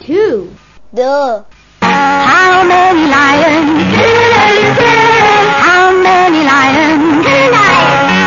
Two. Duh.